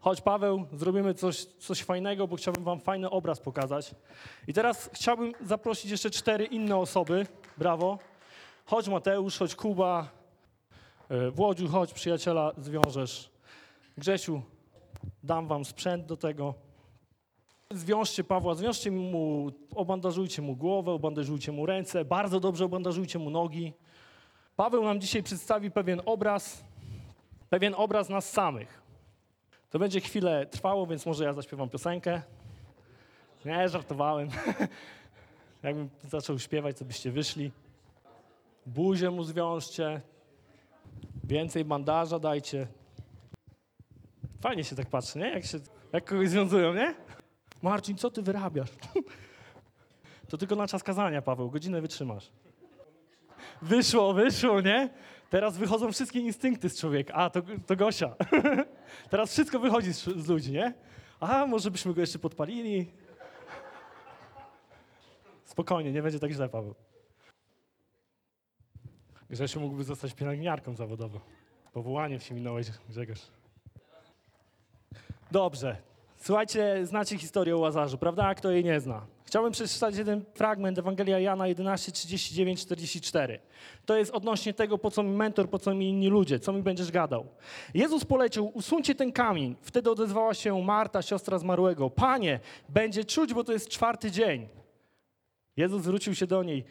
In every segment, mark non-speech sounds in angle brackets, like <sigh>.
Chodź, Paweł, zrobimy coś, coś fajnego, bo chciałbym wam fajny obraz pokazać. I teraz chciałbym zaprosić jeszcze cztery inne osoby. Brawo. Chodź, Mateusz, chodź, Kuba. E, Włodziu, chodź, przyjaciela zwiążesz. Grzesiu, dam wam sprzęt do tego. Zwiążcie Pawła, zwiążcie mu, obandażujcie mu głowę, obandażujcie mu ręce, bardzo dobrze obandażujcie mu nogi. Paweł nam dzisiaj przedstawi pewien obraz, pewien obraz nas samych. To będzie chwilę trwało, więc może ja zaśpiewam piosenkę. Nie, żartowałem. <laughs> Jakbym zaczął śpiewać, to byście wyszli. Buzię mu zwiążcie, więcej bandaża dajcie. Fajnie się tak patrzy, nie? Jak, się, jak kogoś związują, nie? Marcin, co ty wyrabiasz? <laughs> To tylko na czas kazania, Paweł, godzinę wytrzymasz. Wyszło, wyszło, nie? Teraz wychodzą wszystkie instynkty z człowieka. A, to, to Gosia. <laughs> Teraz wszystko wychodzi z, z ludzi, nie? A, może byśmy go jeszcze podpalili? Spokojnie, nie będzie tak źle, Paweł. Grzesiu mógłby zostać pielęgniarką zawodową. Powołanie się minąłeś, Grzegorz. Dobrze. Słuchajcie, znacie historię o Łazarzu, prawda? Kto jej nie zna? Chciałbym przeczytać jeden fragment Ewangelia Jana 11, 39, 44. To jest odnośnie tego, po co mi mentor, po co mi inni ludzie, co mi będziesz gadał. Jezus polecił, usuńcie ten kamień. Wtedy odezwała się Marta, siostra zmarłego. Panie, będzie czuć, bo to jest czwarty dzień. Jezus zwrócił się do niej.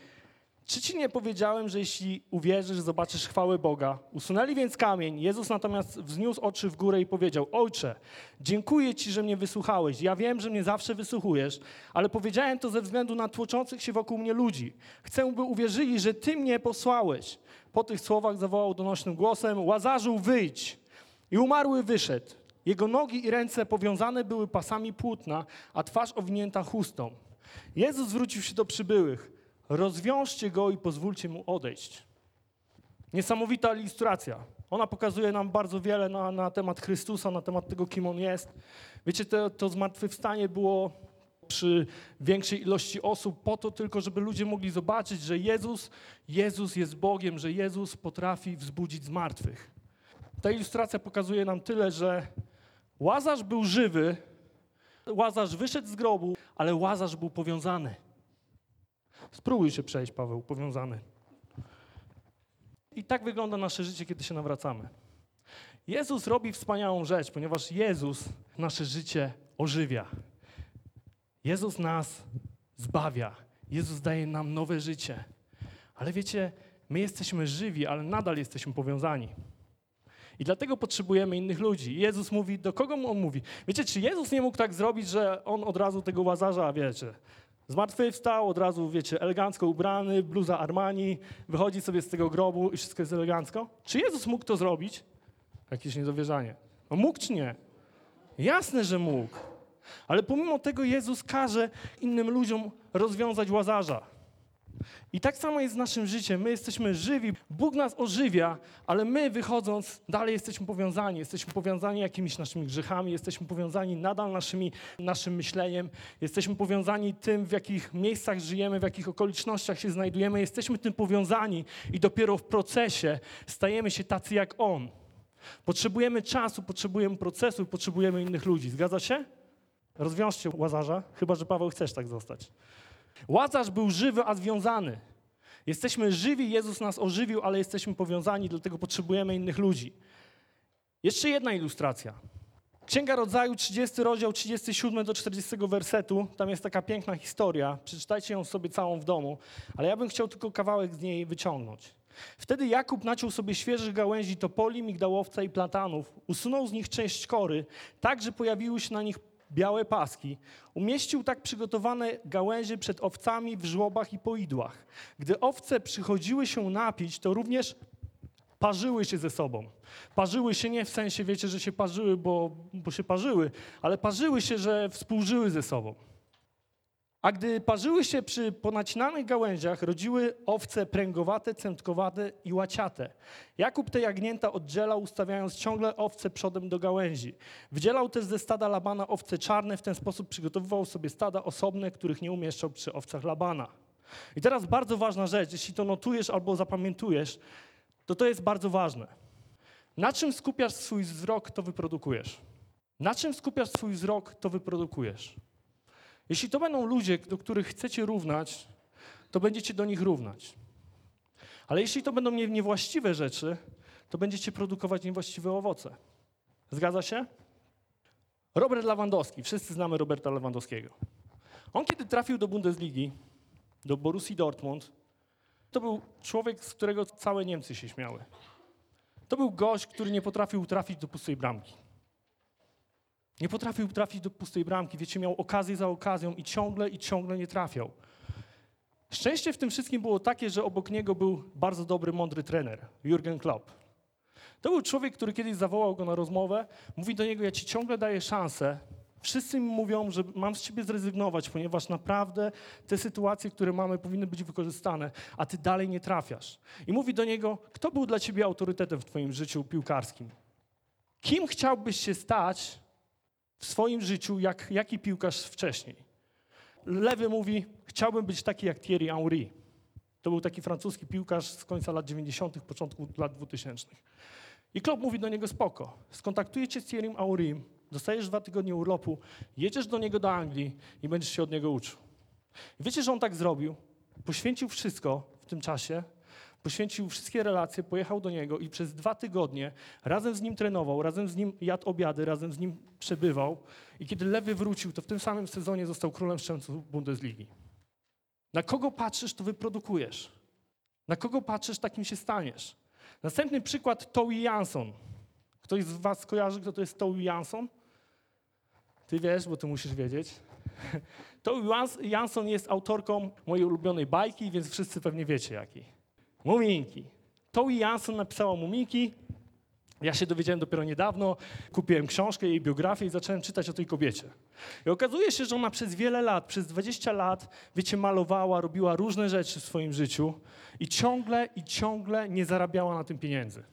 Czy ci nie powiedziałem, że jeśli uwierzysz, zobaczysz chwałę Boga? Usunęli więc kamień. Jezus natomiast wzniósł oczy w górę i powiedział: Ojcze, dziękuję ci, że mnie wysłuchałeś. Ja wiem, że mnie zawsze wysłuchujesz, ale powiedziałem to ze względu na tłoczących się wokół mnie ludzi. Chcę, by uwierzyli, że ty mnie posłałeś. Po tych słowach zawołał donośnym głosem: Łazarzu, wyjdź! I umarły wyszedł. Jego nogi i ręce powiązane były pasami płótna, a twarz owinięta chustą. Jezus zwrócił się do przybyłych. Rozwiążcie go i pozwólcie mu odejść. Niesamowita ilustracja. Ona pokazuje nam bardzo wiele na, na temat Chrystusa, na temat tego, kim On jest. Wiecie, to, to zmartwychwstanie było przy większej ilości osób po to tylko, żeby ludzie mogli zobaczyć, że Jezus, Jezus jest Bogiem, że Jezus potrafi wzbudzić zmartwych. Ta ilustracja pokazuje nam tyle, że Łazarz był żywy, Łazarz wyszedł z grobu, ale Łazarz był powiązany. Spróbuj się przejść, Paweł, powiązany. I tak wygląda nasze życie, kiedy się nawracamy. Jezus robi wspaniałą rzecz, ponieważ Jezus nasze życie ożywia. Jezus nas zbawia. Jezus daje nam nowe życie. Ale wiecie, my jesteśmy żywi, ale nadal jesteśmy powiązani. I dlatego potrzebujemy innych ludzi. Jezus mówi, do kogo on mówi? Wiecie, czy Jezus nie mógł tak zrobić, że on od razu tego łazarza, wiecie, Zmartwychwstał, od razu, wiecie, elegancko ubrany, bluza Armani, wychodzi sobie z tego grobu i wszystko jest elegancko? Czy Jezus mógł to zrobić? Jakieś niedowierzanie. No mógł czy nie? Jasne, że mógł. Ale pomimo tego Jezus każe innym ludziom rozwiązać łazarza. I tak samo jest z naszym życiem. My jesteśmy żywi, Bóg nas ożywia, ale my wychodząc dalej jesteśmy powiązani. Jesteśmy powiązani jakimiś naszymi grzechami, jesteśmy powiązani nadal naszymi, naszym myśleniem, jesteśmy powiązani tym, w jakich miejscach żyjemy, w jakich okolicznościach się znajdujemy. Jesteśmy tym powiązani i dopiero w procesie stajemy się tacy jak On. Potrzebujemy czasu, potrzebujemy procesu, potrzebujemy innych ludzi. Zgadza się? Rozwiążcie Łazarza, chyba że Paweł chcesz tak zostać. Łazarz był żywy, a związany. Jesteśmy żywi, Jezus nas ożywił, ale jesteśmy powiązani, dlatego potrzebujemy innych ludzi. Jeszcze jedna ilustracja. Księga Rodzaju, 30 rozdział, 37 do 40 wersetu. Tam jest taka piękna historia. Przeczytajcie ją sobie całą w domu, ale ja bym chciał tylko kawałek z niej wyciągnąć. Wtedy Jakub naciął sobie świeżych gałęzi topoli, migdałowca i platanów, usunął z nich część kory, tak, że pojawiły się na nich białe paski. Umieścił tak przygotowane gałęzie przed owcami w żłobach i poidłach. Gdy owce przychodziły się napić, to również parzyły się ze sobą. Parzyły się nie w sensie, wiecie, że się parzyły, bo, bo się parzyły, ale parzyły się, że współżyły ze sobą. A gdy parzyły się przy ponacinanych gałęziach, rodziły owce pręgowate, cętkowate i łaciate. Jakub te jagnięta oddzielał, ustawiając ciągle owce przodem do gałęzi. Wdzielał też ze stada Labana owce czarne, w ten sposób przygotowywał sobie stada osobne, których nie umieszczał przy owcach Labana. I teraz bardzo ważna rzecz, jeśli to notujesz albo zapamiętujesz, to to jest bardzo ważne. Na czym skupiasz swój wzrok, to wyprodukujesz. Na czym skupiasz swój wzrok, to wyprodukujesz. Jeśli to będą ludzie, do których chcecie równać, to będziecie do nich równać. Ale jeśli to będą nie- niewłaściwe rzeczy, to będziecie produkować niewłaściwe owoce. Zgadza się? Robert Lewandowski. Wszyscy znamy Roberta Lewandowskiego. On kiedy trafił do Bundesligi, do Borussii Dortmund, to był człowiek, z którego całe Niemcy się śmiały. To był gość, który nie potrafił trafić do pustej bramki. Nie potrafił trafić do pustej bramki. Wiecie, miał okazję za okazją i ciągle i ciągle nie trafiał. Szczęście w tym wszystkim było takie, że obok niego był bardzo dobry, mądry trener, Jurgen Klopp. To był człowiek, który kiedyś zawołał go na rozmowę, mówi do niego, ja ci ciągle daję szansę. Wszyscy mi mówią, że mam z ciebie zrezygnować, ponieważ naprawdę te sytuacje, które mamy, powinny być wykorzystane, a ty dalej nie trafiasz. I mówi do niego, kto był dla ciebie autorytetem w twoim życiu piłkarskim? Kim chciałbyś się stać w swoim życiu, jak, jaki piłkarz wcześniej? Lewy mówi, chciałbym być taki jak Thierry Henry. To był taki francuski piłkarz z końca lat 90., początku lat 2000. I Klopp mówi do niego, spoko, skontaktuję cię z Thierrym Henrym, dostajesz dwa tygodnie urlopu, jedziesz do niego do Anglii i będziesz się od niego uczył. I wiecie, że on tak zrobił? Poświęcił wszystko w tym czasie, poświęcił wszystkie relacje, pojechał do niego i przez dwa tygodnie razem z nim trenował, razem z nim jadł obiady, razem z nim przebywał. I kiedy Lewy wrócił, to w tym samym sezonie został królem szczęców Bundesligi. Na kogo patrzysz, to wyprodukujesz. Na kogo patrzysz, takim się staniesz. Następny przykład Towie Jansson. Ktoś z was kojarzy, kto to jest Towie Jansson? Ty wiesz, bo ty musisz wiedzieć. <laughs> Jans- Jansson jest autorką mojej ulubionej bajki, więc wszyscy pewnie wiecie jakiej. Muminki. Towie Jansson napisała Muminki. Ja się dowiedziałem dopiero niedawno, kupiłem książkę, jej biografię i zacząłem czytać o tej kobiecie. I okazuje się, że ona przez wiele lat, przez 20 lat, wiecie, malowała, robiła różne rzeczy w swoim życiu i ciągle i ciągle nie zarabiała na tym pieniędzy.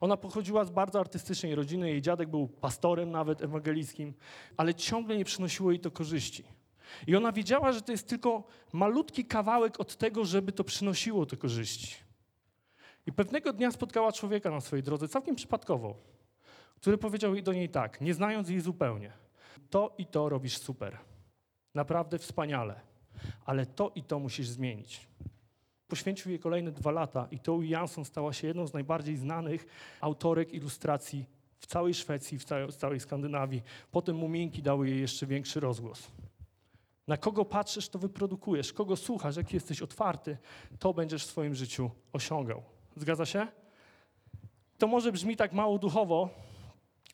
Ona pochodziła z bardzo artystycznej rodziny, jej dziadek był pastorem nawet ewangelickim, ale ciągle nie przynosiło jej to korzyści. I ona wiedziała, że to jest tylko malutki kawałek od tego, żeby to przynosiło te korzyści. I pewnego dnia spotkała człowieka na swojej drodze, całkiem przypadkowo, który powiedział do niej tak, nie znając jej zupełnie: To i to robisz super. Naprawdę wspaniale, ale to i to musisz zmienić. Poświęcił jej kolejne dwa lata i Towie Jansson stała się jedną z najbardziej znanych autorek ilustracji w całej Szwecji, w całej, w całej Skandynawii. Potem muminki dały jej jeszcze większy rozgłos. Na kogo patrzysz, to wyprodukujesz. Kogo słuchasz, jak jesteś otwarty, to będziesz w swoim życiu osiągał. Zgadza się? To może brzmi tak mało duchowo,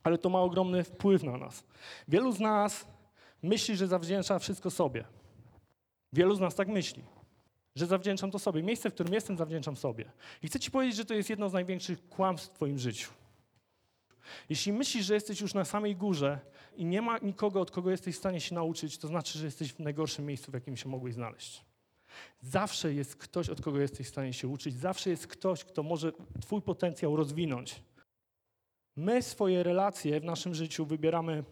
ale to ma ogromny wpływ na nas. Wielu z nas myśli, że zawdzięcza wszystko sobie. Wielu z nas tak myśli, że zawdzięczam to sobie. Miejsce, w którym jestem, zawdzięczam sobie. I chcę Ci powiedzieć, że to jest jedno z największych kłamstw w Twoim życiu. Jeśli myślisz, że jesteś już na samej górze i nie ma nikogo, od kogo jesteś w stanie się nauczyć, to znaczy, że jesteś w najgorszym miejscu, w jakim się mogłeś znaleźć. Zawsze jest ktoś, od kogo jesteś w stanie się uczyć. Zawsze jest ktoś, kto może Twój potencjał rozwinąć. My swoje relacje w naszym życiu wybieramy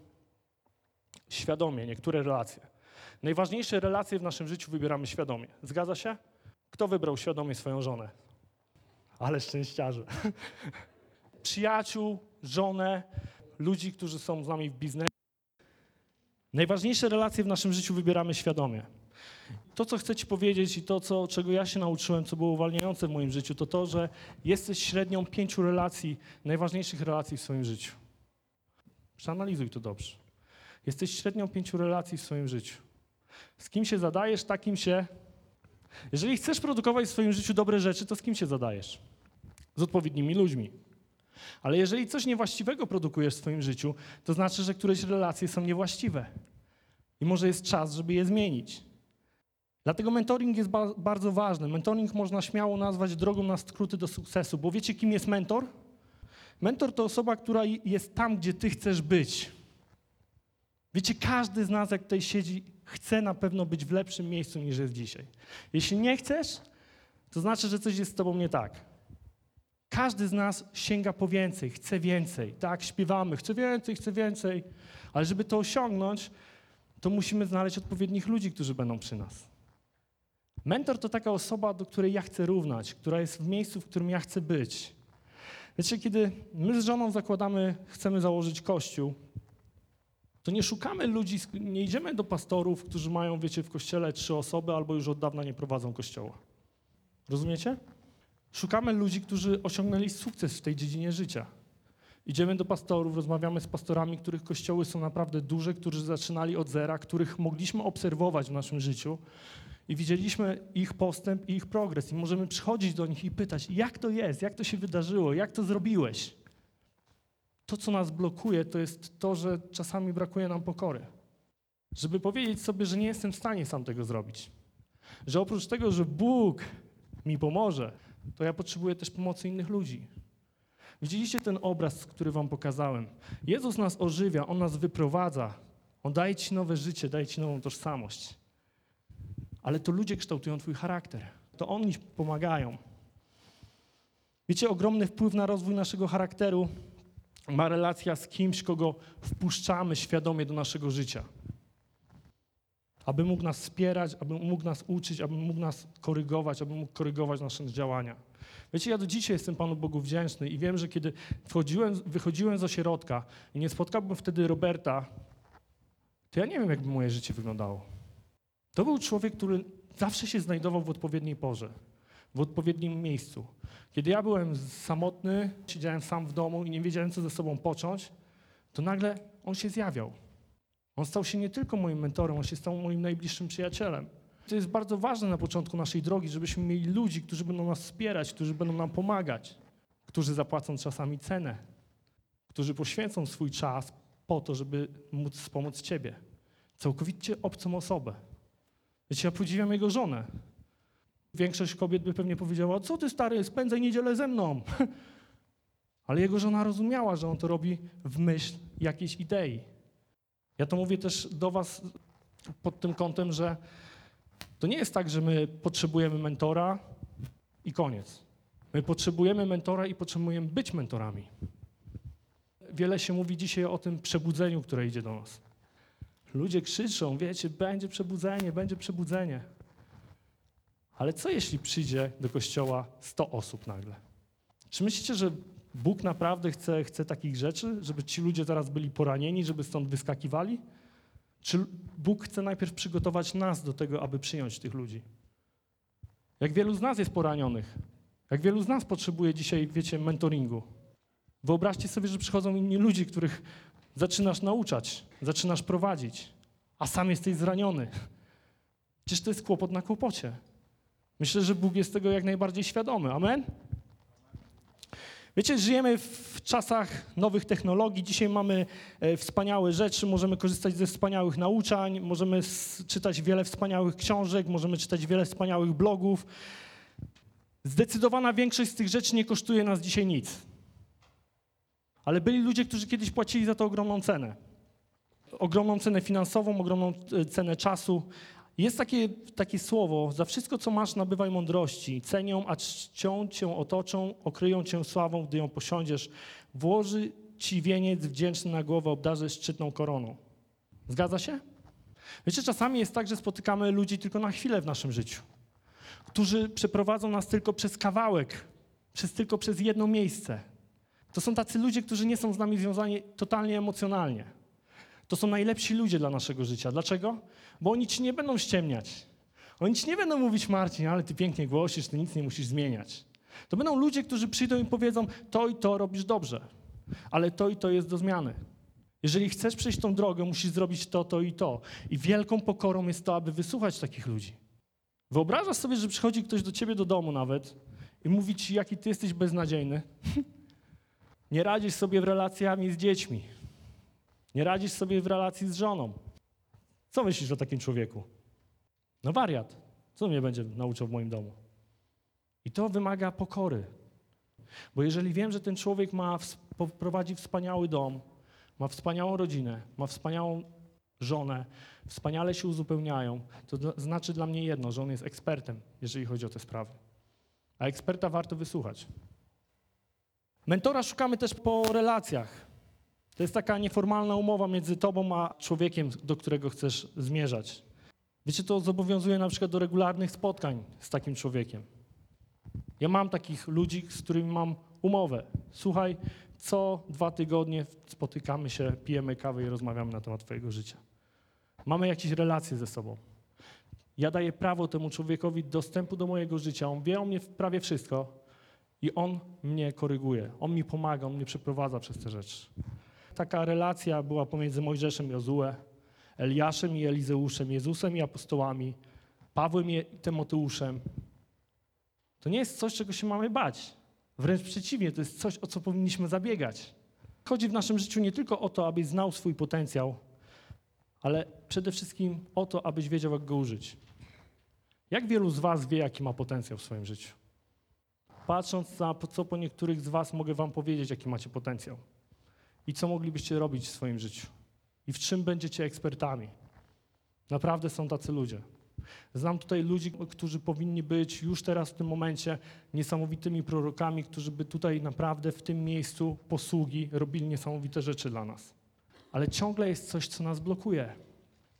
świadomie, niektóre relacje. Najważniejsze relacje w naszym życiu wybieramy świadomie. Zgadza się? Kto wybrał świadomie swoją żonę? Ale szczęściarze. <laughs> Przyjaciół, żonę, ludzi, którzy są z nami w biznesie. Najważniejsze relacje w naszym życiu wybieramy świadomie. To, co chcę Ci powiedzieć i to, co, czego ja się nauczyłem, co było uwalniające w moim życiu, to to, że jesteś średnią pięciu relacji, najważniejszych relacji w swoim życiu. Przeanalizuj to dobrze. Jesteś średnią pięciu relacji w swoim życiu. Z kim się zadajesz, takim się. Jeżeli chcesz produkować w swoim życiu dobre rzeczy, to z kim się zadajesz? Z odpowiednimi ludźmi. Ale jeżeli coś niewłaściwego produkujesz w swoim życiu, to znaczy, że któreś relacje są niewłaściwe. I może jest czas, żeby je zmienić. Dlatego mentoring jest ba- bardzo ważny. Mentoring można śmiało nazwać drogą na skróty do sukcesu, bo wiecie, kim jest mentor? Mentor to osoba, która jest tam, gdzie ty chcesz być. Wiecie, każdy z nas, jak tutaj siedzi, chce na pewno być w lepszym miejscu niż jest dzisiaj. Jeśli nie chcesz, to znaczy, że coś jest z tobą nie tak. Każdy z nas sięga po więcej, chce więcej. Tak, śpiewamy, chcę więcej, chcę więcej. Ale żeby to osiągnąć, to musimy znaleźć odpowiednich ludzi, którzy będą przy nas. Mentor to taka osoba, do której ja chcę równać, która jest w miejscu, w którym ja chcę być. Wiecie, kiedy my z żoną zakładamy, chcemy założyć kościół, To nie szukamy ludzi, nie idziemy do pastorów, którzy mają, wiecie, w kościele trzy osoby albo już od dawna nie prowadzą kościoła. Rozumiecie? Szukamy ludzi, którzy osiągnęli sukces w tej dziedzinie życia. Idziemy do pastorów, rozmawiamy z pastorami, których kościoły są naprawdę duże, którzy zaczynali od zera, których mogliśmy obserwować w naszym życiu i widzieliśmy ich postęp i ich progres. I możemy przychodzić do nich i pytać, jak to jest, jak to się wydarzyło, jak to zrobiłeś. To, co nas blokuje, to jest to, że czasami brakuje nam pokory. Żeby powiedzieć sobie, że nie jestem w stanie sam tego zrobić. Że oprócz tego, że Bóg mi pomoże, to ja potrzebuję też pomocy innych ludzi. Widzieliście ten obraz, który wam pokazałem? Jezus nas ożywia, On nas wyprowadza. On daje ci nowe życie, daje ci nową tożsamość. Ale to ludzie kształtują twój charakter. To oni pomagają. Wiecie, ogromny wpływ na rozwój naszego charakteru ma relacja z kimś, kogo wpuszczamy świadomie do naszego życia. Aby mógł nas wspierać, aby mógł nas uczyć, aby mógł nas korygować, aby mógł korygować nasze działania. Wiecie, ja do dzisiaj jestem Panu Bogu wdzięczny i wiem, że kiedy wchodziłem, wychodziłem z ośrodka i nie spotkałbym wtedy Roberta, to ja nie wiem, jakby moje życie wyglądało. To był człowiek, który zawsze się znajdował w odpowiedniej porze, w odpowiednim miejscu. Kiedy ja byłem samotny, siedziałem sam w domu i nie wiedziałem, co ze sobą począć, to nagle on się zjawiał. On stał się nie tylko moim mentorem, on się stał moim najbliższym przyjacielem. To jest bardzo ważne na początku naszej drogi, żebyśmy mieli ludzi, którzy będą nas wspierać, którzy będą nam pomagać, którzy zapłacą czasami cenę, którzy poświęcą swój czas po to, żeby móc wspomóc Ciebie. Całkowicie obcą osobę. Wiecie, ja podziwiam jego żonę. Większość kobiet by pewnie powiedziała, co ty stary, spędzaj niedzielę ze mną. <laughs> Ale jego żona rozumiała, że on to robi w myśl jakiejś idei. Ja to mówię też do was pod tym kątem, że to nie jest tak, że my potrzebujemy mentora i koniec. My potrzebujemy mentora i potrzebujemy być mentorami. Wiele się mówi dzisiaj o tym przebudzeniu, które idzie do nas. Ludzie krzyczą, wiecie, będzie przebudzenie, będzie przebudzenie. Ale co jeśli przyjdzie do kościoła 100 osób nagle? Czy myślicie, że Bóg naprawdę chce, chce takich rzeczy, żeby ci ludzie teraz byli poranieni, żeby stąd wyskakiwali? Czy Bóg chce najpierw przygotować nas do tego, aby przyjąć tych ludzi? Jak wielu z nas jest poranionych? Jak wielu z nas potrzebuje dzisiaj, wiecie, mentoringu? Wyobraźcie sobie, że przychodzą inni ludzie, których zaczynasz nauczać, zaczynasz prowadzić, a sam jesteś zraniony. Przecież to jest kłopot na kłopocie. Myślę, że Bóg jest tego jak najbardziej świadomy. Amen? Wiecie, żyjemy w czasach nowych technologii. Dzisiaj mamy e, wspaniałe rzeczy, możemy korzystać ze wspaniałych nauczań, możemy czytać wiele wspaniałych książek, możemy czytać wiele wspaniałych blogów. Zdecydowana większość z tych rzeczy nie kosztuje nas dzisiaj nic. Ale byli ludzie, którzy kiedyś płacili za to ogromną cenę. Ogromną cenę finansową, ogromną e, cenę czasu. Jest takie, takie słowo, za wszystko, co masz, nabywaj mądrości. Cenią, a czcią cię otoczą, okryją cię sławą, gdy ją posiądziesz. Włoży ci wieniec wdzięczny na głowę, obdarzy szczytną koroną. Zgadza się? Wiecie, czasami jest tak, że spotykamy ludzi tylko na chwilę w naszym życiu, którzy przeprowadzą nas tylko przez kawałek, przez, tylko przez jedno miejsce. To są tacy ludzie, którzy nie są z nami związani totalnie emocjonalnie. To są najlepsi ludzie dla naszego życia. Dlaczego? Bo oni ci nie będą ściemniać. Oni ci nie będą mówić, Marcin, ale ty pięknie głosisz, ty nic nie musisz zmieniać. To będą ludzie, którzy przyjdą i powiedzą, to i to robisz dobrze, ale to i to jest do zmiany. Jeżeli chcesz przejść tą drogę, musisz zrobić to, to i to. I wielką pokorą jest to, aby wysłuchać takich ludzi. Wyobrażasz sobie, że przychodzi ktoś do ciebie do domu nawet i mówi ci, jaki ty jesteś beznadziejny. <laughs> Nie radzisz sobie w relacjami z dziećmi. Nie radzisz sobie w relacji z żoną. Co myślisz o takim człowieku? No wariat. Co mnie będzie nauczał w moim domu? I to wymaga pokory. Bo jeżeli wiem, że ten człowiek ma, prowadzi wspaniały dom, ma wspaniałą rodzinę, ma wspaniałą żonę, wspaniale się uzupełniają, to znaczy dla mnie jedno, że on jest ekspertem, jeżeli chodzi o te sprawy. A eksperta warto wysłuchać. Mentora szukamy też po relacjach. To jest taka nieformalna umowa między tobą a człowiekiem, do którego chcesz zmierzać. Wiecie, to zobowiązuje na przykład do regularnych spotkań z takim człowiekiem. Ja mam takich ludzi, z którymi mam umowę. Słuchaj, Co dwa tygodnie spotykamy się, pijemy kawę i rozmawiamy na temat Twojego życia. Mamy jakieś relacje ze sobą. Ja daję prawo temu człowiekowi dostępu do mojego życia. On wie o mnie prawie wszystko i on mnie koryguje. On mi pomaga, on mnie przeprowadza przez te rzeczy. Taka relacja była pomiędzy Mojżeszem i Jozue, Eliaszem i Elizeuszem, Jezusem i apostołami, Pawłem i Tymoteuszem. To nie jest coś, czego się mamy bać. Wręcz przeciwnie, to jest coś, o co powinniśmy zabiegać. Chodzi w naszym życiu nie tylko o to, abyś znał swój potencjał, ale przede wszystkim o to, abyś wiedział, jak go użyć. Jak wielu z Was wie, jaki ma potencjał w swoim życiu? Patrząc na co po niektórych z Was mogę Wam powiedzieć, jaki macie potencjał i co moglibyście robić w swoim życiu i w czym będziecie ekspertami. Naprawdę są tacy ludzie. Znam tutaj ludzi, którzy powinni być już teraz w tym momencie niesamowitymi prorokami, którzy by tutaj naprawdę w tym miejscu posługi robili niesamowite rzeczy dla nas. Ale ciągle jest coś, co nas blokuje.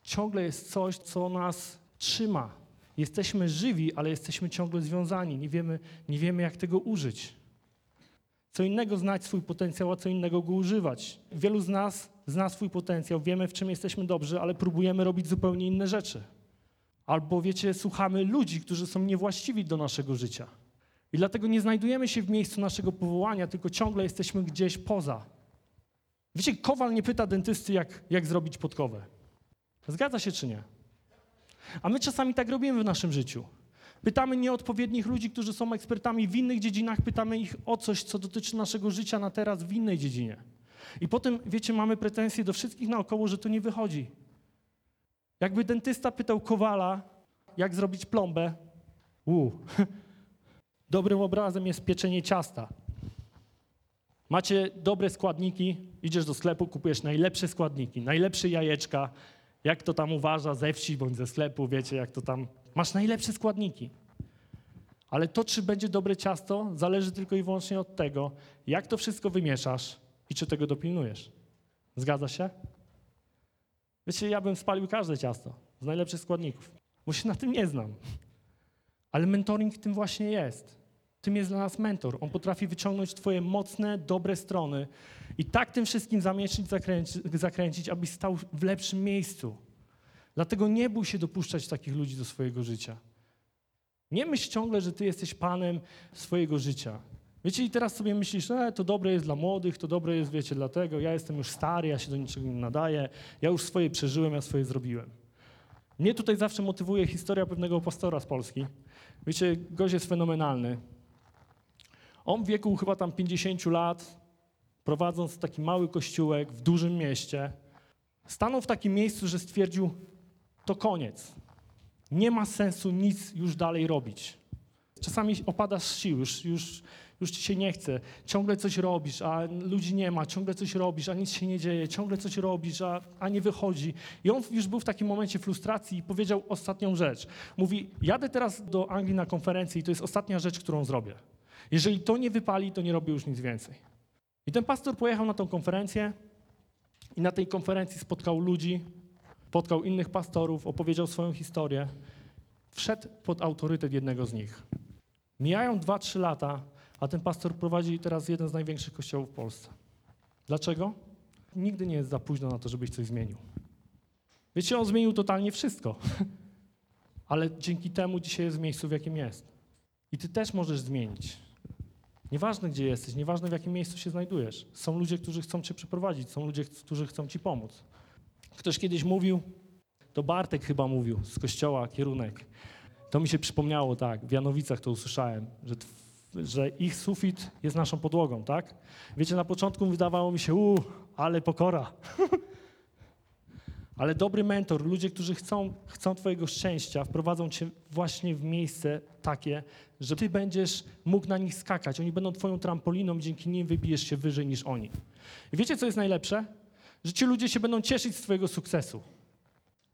Ciągle jest coś, co nas trzyma. Jesteśmy żywi, ale jesteśmy ciągle związani. Nie wiemy, nie wiemy jak tego użyć. Co innego znać swój potencjał, a co innego go używać. Wielu z nas zna swój potencjał, wiemy w czym jesteśmy dobrzy, ale próbujemy robić zupełnie inne rzeczy. Albo wiecie, słuchamy ludzi, którzy są niewłaściwi do naszego życia. I dlatego nie znajdujemy się w miejscu naszego powołania, tylko ciągle jesteśmy gdzieś poza. Wiecie, kowal nie pyta dentysty, jak, jak zrobić podkowę. Zgadza się czy nie? A my czasami tak robimy w naszym życiu. Pytamy nieodpowiednich ludzi, którzy są ekspertami w innych dziedzinach, pytamy ich o coś, co dotyczy naszego życia na teraz w innej dziedzinie. I potem, wiecie, mamy pretensje do wszystkich naokoło, że to nie wychodzi. Jakby dentysta pytał kowala, jak zrobić plombę, u, <laughs> dobrym obrazem jest pieczenie ciasta. Macie dobre składniki, idziesz do sklepu, kupujesz najlepsze składniki, najlepsze jajeczka, jak to tam uważa ze wsi bądź ze sklepu, wiecie, jak to tam. Masz najlepsze składniki. Ale to, czy będzie dobre ciasto, zależy tylko i wyłącznie od tego, jak to wszystko wymieszasz i czy tego dopilnujesz. Zgadza się? Wiecie, ja bym spalił każde ciasto z najlepszych składników, bo się na tym nie znam. Ale mentoring tym właśnie jest. Tym jest dla nas mentor. On potrafi wyciągnąć Twoje mocne, dobre strony i tak tym wszystkim zamieszyć, zakręcić, zakręcić, abyś stał w lepszym miejscu. Dlatego nie bój się dopuszczać takich ludzi do swojego życia. Nie myśl ciągle, że Ty jesteś panem swojego życia. Wiecie, i teraz sobie myślisz, e, to dobre jest dla młodych, to dobre jest, wiecie, dlatego ja jestem już stary, ja się do niczego nie nadaję, ja już swoje przeżyłem, ja swoje zrobiłem. Mnie tutaj zawsze motywuje historia pewnego pastora z Polski. Wiecie, gość jest fenomenalny. On w wieku chyba tam 50 lat, prowadząc taki mały kościółek w dużym mieście, stanął w takim miejscu, że stwierdził, to koniec. Nie ma sensu nic już dalej robić. Czasami opadasz z sił, już, już, już ci się nie chce. Ciągle coś robisz, a ludzi nie ma, ciągle coś robisz, a nic się nie dzieje, ciągle coś robisz, a, a nie wychodzi. I on już był w takim momencie frustracji i powiedział ostatnią rzecz. Mówi, jadę teraz do Anglii na konferencję i to jest ostatnia rzecz, którą zrobię. Jeżeli to nie wypali, to nie robię już nic więcej. I ten pastor pojechał na tą konferencję i na tej konferencji spotkał ludzi, spotkał innych pastorów, opowiedział swoją historię. Wszedł pod autorytet jednego z nich. Mijają 2-3 lata, a ten pastor prowadzi teraz jeden z największych kościołów w Polsce. Dlaczego? Nigdy nie jest za późno na to, żebyś coś zmienił. Wiecie, on zmienił totalnie wszystko. <laughs> Ale dzięki temu dzisiaj jest w miejscu, w jakim jest. I ty też możesz zmienić. Nieważne, gdzie jesteś, nieważne, w jakim miejscu się znajdujesz. Są ludzie, którzy chcą cię przeprowadzić, są ludzie, którzy chcą ci pomóc. Ktoś kiedyś mówił, to Bartek chyba mówił z kościoła, kierunek. To mi się przypomniało, tak, w Janowicach to usłyszałem, że, że ich sufit jest naszą podłogą, tak? Wiecie, na początku wydawało mi się, u, ale pokora. <laughs> ale dobry mentor, ludzie, którzy chcą, chcą twojego szczęścia, wprowadzą cię właśnie w miejsce takie, że ty będziesz mógł na nich skakać. Oni będą twoją trampoliną dzięki nim wybijesz się wyżej niż oni. I wiecie, co jest najlepsze? Że ci ludzie się będą cieszyć z twojego sukcesu.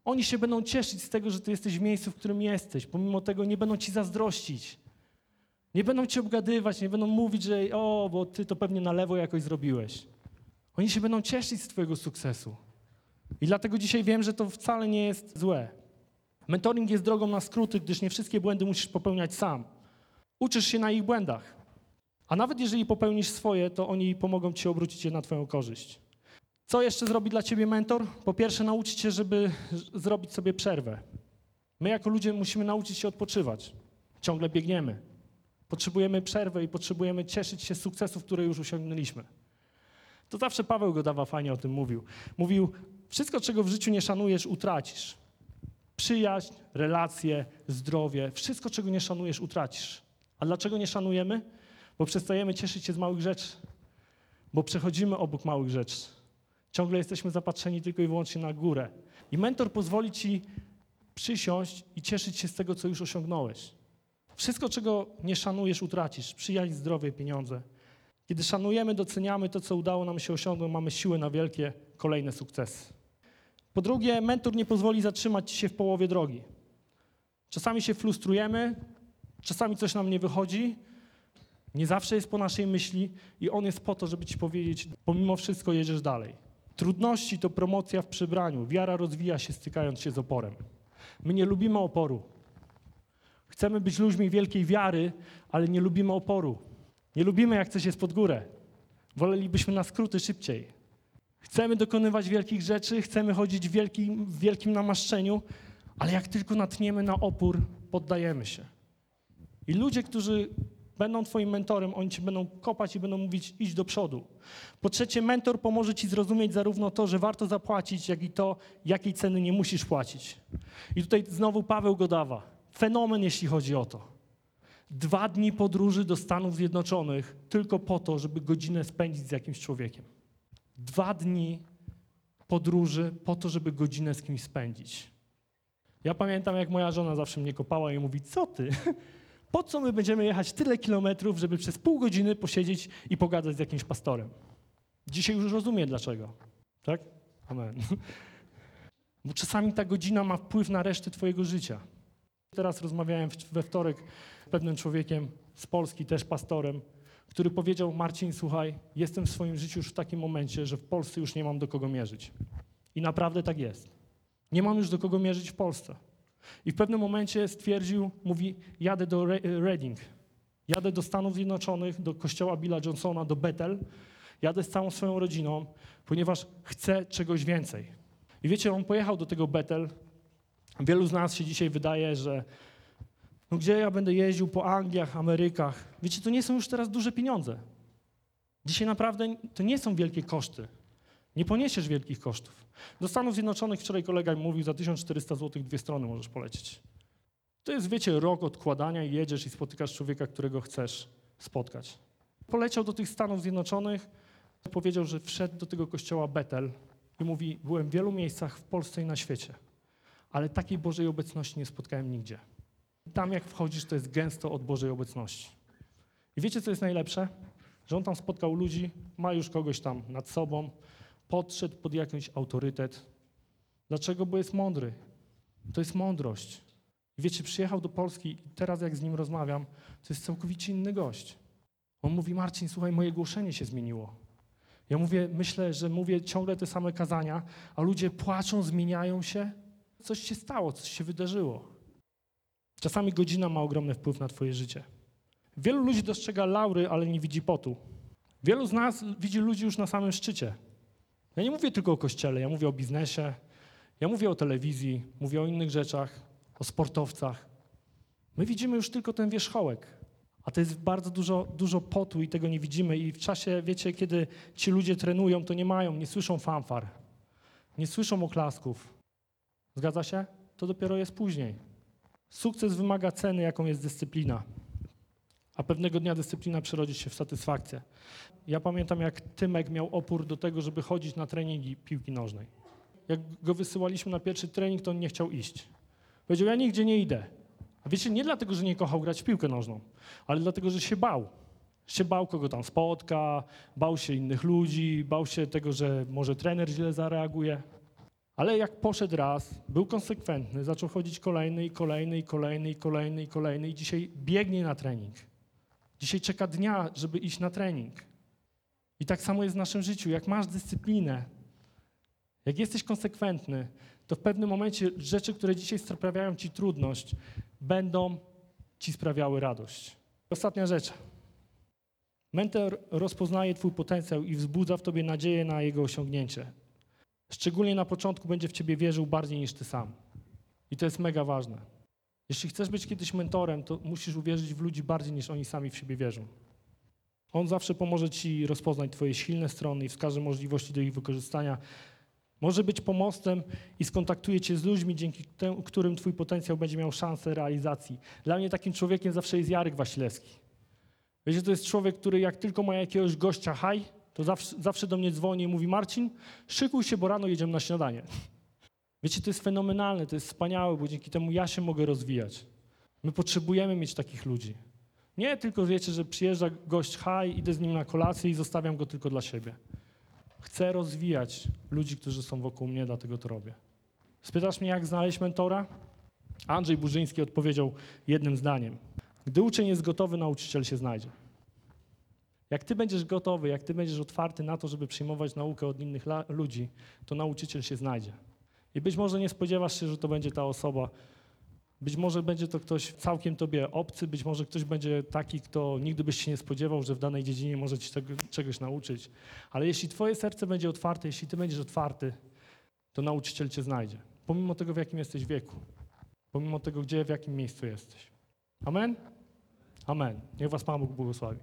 Oni się będą cieszyć z tego, że ty jesteś w miejscu, w którym jesteś. Pomimo tego nie będą ci zazdrościć. Nie będą ci obgadywać, nie będą mówić, że o, bo ty to pewnie na lewo jakoś zrobiłeś. Oni się będą cieszyć z twojego sukcesu. I dlatego dzisiaj wiem, że to wcale nie jest złe. Mentoring jest drogą na skróty, gdyż nie wszystkie błędy musisz popełniać sam. Uczysz się na ich błędach. A nawet jeżeli popełnisz swoje, to oni pomogą ci obrócić je na twoją korzyść. Co jeszcze zrobi dla ciebie mentor? Po pierwsze, nauczyć cię, żeby zrobić sobie przerwę. My jako ludzie musimy nauczyć się odpoczywać. Ciągle biegniemy. Potrzebujemy przerwy i potrzebujemy cieszyć się z sukcesów, które już osiągnęliśmy. To zawsze Paweł Godawa fajnie o tym mówił. Mówił, wszystko, czego w życiu nie szanujesz, utracisz. Przyjaźń, relacje, zdrowie, wszystko, czego nie szanujesz, utracisz. A dlaczego nie szanujemy? Bo przestajemy cieszyć się z małych rzeczy. Bo przechodzimy obok małych rzeczy. Ciągle jesteśmy zapatrzeni tylko i wyłącznie na górę. I mentor pozwoli ci przysiąść i cieszyć się z tego, co już osiągnąłeś. Wszystko, czego nie szanujesz, utracisz. Przyjaźń, zdrowie, pieniądze. Kiedy szanujemy, doceniamy to, co udało nam się osiągnąć, mamy siłę na wielkie kolejne sukcesy. Po drugie, mentor nie pozwoli zatrzymać się w połowie drogi. Czasami się frustrujemy, czasami coś nam nie wychodzi, nie zawsze jest po naszej myśli i on jest po to, żeby ci powiedzieć, pomimo wszystko jedziesz dalej. Trudności to promocja w przebraniu. Wiara rozwija się stykając się z oporem. My nie lubimy oporu. Chcemy być ludźmi wielkiej wiary, ale nie lubimy oporu. Nie lubimy, jak coś jest pod górę. Wolelibyśmy na skróty szybciej. Chcemy dokonywać wielkich rzeczy, chcemy chodzić w wielkim, w wielkim namaszczeniu, ale jak tylko natniemy na opór, poddajemy się. I ludzie, którzy będą Twoim mentorem, oni Ci będą kopać i będą mówić idź do przodu. Po trzecie, mentor pomoże Ci zrozumieć zarówno to, że warto zapłacić, jak i to, jakiej ceny nie musisz płacić. I tutaj znowu Paweł Godawa. Fenomen, jeśli chodzi o to. Dwa dni podróży do Stanów Zjednoczonych tylko po to, żeby godzinę spędzić z jakimś człowiekiem. Dwa dni podróży po to, żeby godzinę z kimś spędzić. Ja pamiętam, jak moja żona zawsze mnie kopała i mówi, co ty? <laughs> Po co my będziemy jechać tyle kilometrów, żeby przez pół godziny posiedzieć i pogadać z jakimś pastorem? Dzisiaj już rozumiem dlaczego. Tak? Amen. <laughs> Bo czasami ta godzina ma wpływ na resztę twojego życia. Teraz rozmawiałem we wtorek z pewnym człowiekiem z Polski, też pastorem, który powiedział: Marcin, słuchaj, jestem w swoim życiu już w takim momencie, że w Polsce już nie mam do kogo mierzyć. I naprawdę tak jest. Nie mam już do kogo mierzyć w Polsce. I w pewnym momencie stwierdził, mówi, jadę do Re- Reading, jadę do Stanów Zjednoczonych, do kościoła Billa Johnsona, do Bethel, jadę z całą swoją rodziną, ponieważ chcę czegoś więcej. I wiecie, on pojechał do tego Bethel. Wielu z nas się dzisiaj wydaje, że no gdzie ja będę jeździł po Angliach, Amerykach. Wiecie, to nie są już teraz duże pieniądze. Dzisiaj naprawdę to nie są wielkie koszty. Nie poniesiesz wielkich kosztów. Do Stanów Zjednoczonych wczoraj kolega mi mówił, za 1400 zł dwie strony możesz polecieć. To jest, wiecie, rok odkładania i jedziesz i spotykasz człowieka, którego chcesz spotkać. Poleciał do tych Stanów Zjednoczonych, powiedział, że wszedł do tego kościoła Betel i mówi, byłem w wielu miejscach w Polsce i na świecie, ale takiej Bożej obecności nie spotkałem nigdzie. Tam jak wchodzisz, to jest gęsto od Bożej obecności. I wiecie, co jest najlepsze? Że on tam spotkał ludzi, ma już kogoś tam nad sobą, podszedł pod jakiś autorytet. Dlaczego? Bo jest mądry. To jest mądrość. Wiecie, przyjechał do Polski i teraz jak z nim rozmawiam, to jest całkowicie inny gość. On mówi, Marcin, słuchaj, moje głoszenie się zmieniło. Ja mówię, myślę, że mówię ciągle te same kazania, a ludzie płaczą, zmieniają się. Coś się stało, coś się wydarzyło. Czasami godzina ma ogromny wpływ na twoje życie. Wielu ludzi dostrzega laury, ale nie widzi potu. Wielu z nas widzi ludzi już na samym szczycie. Ja nie mówię tylko o kościele, ja mówię o biznesie, ja mówię o telewizji, mówię o innych rzeczach, o sportowcach. My widzimy już tylko ten wierzchołek, a to jest bardzo dużo, dużo potu i tego nie widzimy. I w czasie, wiecie, kiedy ci ludzie trenują, to nie mają, nie słyszą fanfar, nie słyszą oklasków. Zgadza się? To dopiero jest później. Sukces wymaga ceny, jaką jest dyscyplina. A pewnego dnia dyscyplina przerodzi się w satysfakcję. Ja pamiętam, jak Tymek miał opór do tego, żeby chodzić na treningi piłki nożnej. Jak go wysyłaliśmy na pierwszy trening, to on nie chciał iść. Powiedział, ja nigdzie nie idę. A wiecie, nie dlatego, że nie kochał grać w piłkę nożną, ale dlatego, że się bał. Się bał, kogo tam spotka, bał się innych ludzi, bał się tego, że może trener źle zareaguje. Ale jak poszedł raz, był konsekwentny, zaczął chodzić kolejny i kolejny i kolejny i kolejny i kolejny i dzisiaj biegnie na trening. Dzisiaj czeka dnia, żeby iść na trening. I tak samo jest w naszym życiu. Jak masz dyscyplinę, jak jesteś konsekwentny, to w pewnym momencie rzeczy, które dzisiaj sprawiają ci trudność, będą ci sprawiały radość. Ostatnia rzecz. Mentor rozpoznaje twój potencjał i wzbudza w tobie nadzieję na jego osiągnięcie. Szczególnie na początku będzie w ciebie wierzył bardziej niż ty sam. I to jest mega ważne. Jeśli chcesz być kiedyś mentorem, to musisz uwierzyć w ludzi bardziej niż oni sami w siebie wierzą. On zawsze pomoże ci rozpoznać twoje silne strony i wskaże możliwości do ich wykorzystania. Może być pomostem i skontaktuje cię z ludźmi, dzięki temu, którym twój potencjał będzie miał szansę realizacji. Dla mnie takim człowiekiem zawsze jest Jarek Wasilewski. Wiecie, to jest człowiek, który jak tylko ma jakiegoś gościa haj, to zawsze, zawsze do mnie dzwoni i mówi Marcin, szykuj się, bo rano jedziemy na śniadanie. Wiecie, to jest fenomenalne, to jest wspaniałe, bo dzięki temu ja się mogę rozwijać. My potrzebujemy mieć takich ludzi. Nie tylko wiecie, że przyjeżdża gość haj, idę z nim na kolację i zostawiam go tylko dla siebie. Chcę rozwijać ludzi, którzy są wokół mnie, dlatego to robię. Spytasz mnie, jak znaleźć mentora? Andrzej Burzyński odpowiedział jednym zdaniem. Gdy uczeń jest gotowy, nauczyciel się znajdzie. Jak ty będziesz gotowy, jak ty będziesz otwarty na to, żeby przyjmować naukę od innych ludzi, to nauczyciel się znajdzie. I być może nie spodziewasz się, że to będzie ta osoba. Być może będzie to ktoś całkiem tobie obcy, być może ktoś będzie taki, kto nigdy byś się nie spodziewał, że w danej dziedzinie może ci tego, czegoś nauczyć. Ale jeśli twoje serce będzie otwarte, jeśli ty będziesz otwarty, to nauczyciel cię znajdzie. Pomimo tego, w jakim jesteś wieku. Pomimo tego, gdzie, w jakim miejscu jesteś. Amen? Amen. Niech was Pan Bóg błogosławi.